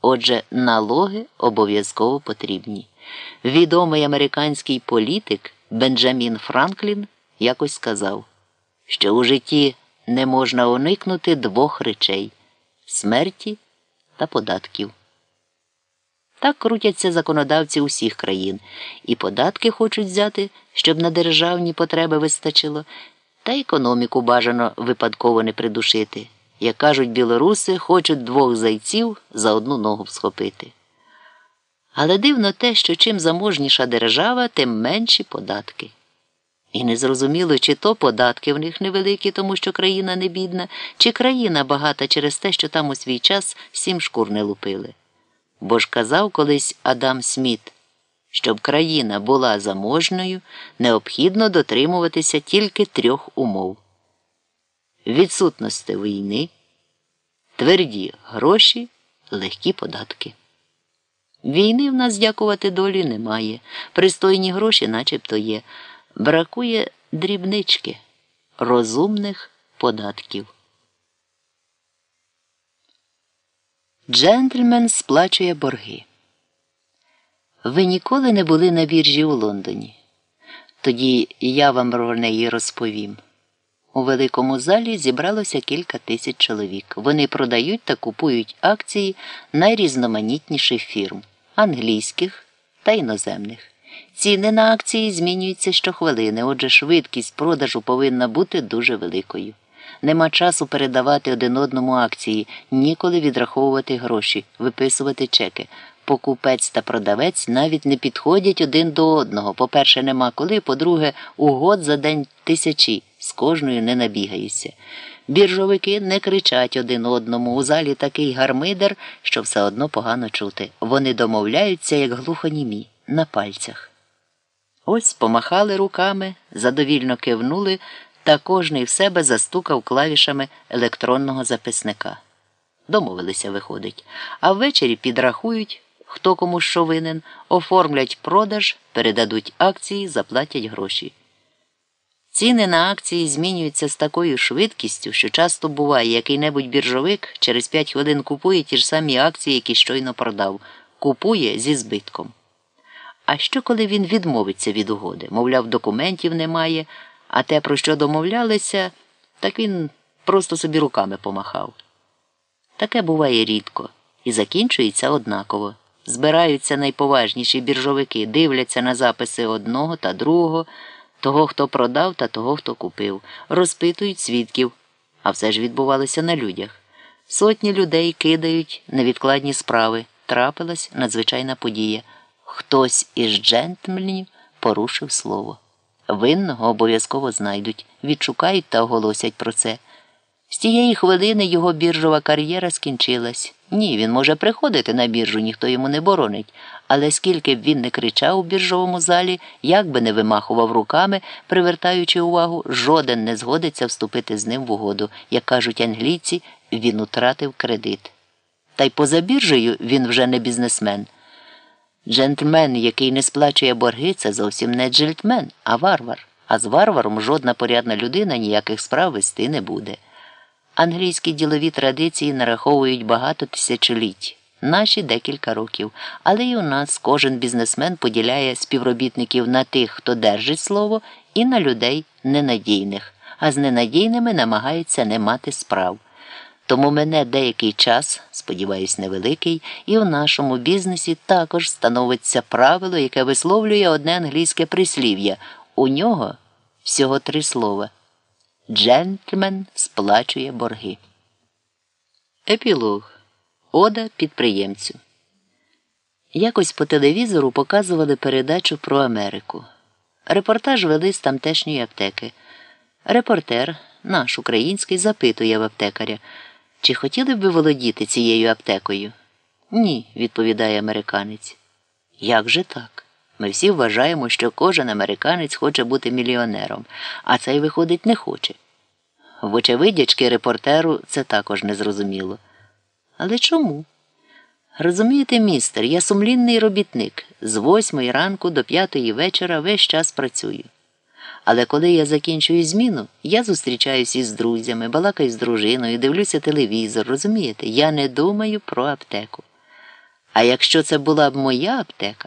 Отже, налоги обов'язково потрібні. Відомий американський політик Бенджамін Франклін якось сказав, що у житті не можна уникнути двох речей смерті та податків. Так крутяться законодавці усіх країн, і податки хочуть взяти, щоб на державні потреби вистачило, та економіку бажано випадково не придушити. Як кажуть білоруси, хочуть двох зайців за одну ногу схопити. Але дивно те, що чим заможніша держава, тим менші податки. І незрозуміло, чи то податки в них невеликі, тому що країна не бідна, чи країна багата через те, що там у свій час сім шкур не лупили. Бо ж казав колись Адам Сміт, щоб країна була заможною, необхідно дотримуватися тільки трьох умов відсутності війни, тверді гроші, легкі податки. Війни в нас, дякувати долі, немає. Пристойні гроші начебто є. Бракує дрібнички, розумних податків. Джентльмен сплачує борги. Ви ніколи не були на біржі у Лондоні. Тоді я вам про неї розповім. У великому залі зібралося кілька тисяч чоловік. Вони продають та купують акції найрізноманітніших фірм англійських та іноземних. Ціни на акції змінюються щохвилини, отже, швидкість продажу повинна бути дуже великою. Нема часу передавати один одному акції, ніколи відраховувати гроші, виписувати чеки. Покупець та продавець навіть не підходять один до одного. По-перше, нема коли, по-друге, угод за день тисячі, з кожною не набігаєшся. Біржовики не кричать один одному. У залі такий гармидер, що все одно погано чути. Вони домовляються, як глухонімі, на пальцях. Ось помахали руками, задовільно кивнули, та кожний в себе застукав клавішами електронного записника. Домовилися, виходить, а ввечері підрахують, хто кому що винен, оформлять продаж, передадуть акції, заплатять гроші. Ціни на акції змінюються з такою швидкістю, що часто буває, який-небудь біржовик через 5 хвилин купує ті ж самі акції, які щойно продав, купує зі збитком. А що, коли він відмовиться від угоди? Мовляв, документів немає, а те, про що домовлялися, так він просто собі руками помахав. Таке буває рідко і закінчується однаково. Збираються найповажніші біржовики, дивляться на записи одного та другого, того, хто продав та того, хто купив, розпитують свідків, а все ж відбувалося на людях. Сотні людей кидають невідкладні справи. Трапилась надзвичайна подія. Хтось із джентльменів порушив слово. Винного обов'язково знайдуть, відшукають та оголосять про це. З тієї хвилини його біржова кар'єра скінчилась. Ні, він може приходити на біржу, ніхто йому не боронить. Але скільки б він не кричав у біржовому залі, як би не вимахував руками, привертаючи увагу, жоден не згодиться вступити з ним в угоду. Як кажуть англійці, він утратив кредит. Та й поза біржею він вже не бізнесмен. Джентльмен, який не сплачує борги, це зовсім не джельтмен, а варвар. А з варваром жодна порядна людина ніяких справ вести не буде. Англійські ділові традиції нараховують багато тисячоліть, наші декілька років, але й у нас кожен бізнесмен поділяє співробітників на тих, хто держить слово, і на людей ненадійних, а з ненадійними намагається не мати справ. Тому мене деякий час, сподіваюсь, невеликий, і в нашому бізнесі також становиться правило, яке висловлює одне англійське прислів'я. У нього всього три слова. Джентльмен сплачує борги. Епілог. Ода підприємцю. Якось по телевізору показували передачу про Америку. Репортаж вели з тамтешньої аптеки. Репортер, наш український, запитує в аптекаря, чи хотіли б ви володіти цією аптекою? Ні, відповідає американець. Як же так? Ми всі вважаємо, що кожен американець хоче бути мільйонером, а цей, виходить, не хоче. Вочевидячки, репортеру це також незрозуміло. Але чому? Розумієте, містер, я сумлінний робітник. З восьмої ранку до п'ятої вечора весь час працюю. Але коли я закінчую зміну, я зустрічаюсь із друзями, балакаю з дружиною, дивлюся телевізор, розумієте, я не думаю про аптеку. А якщо це була б моя аптека,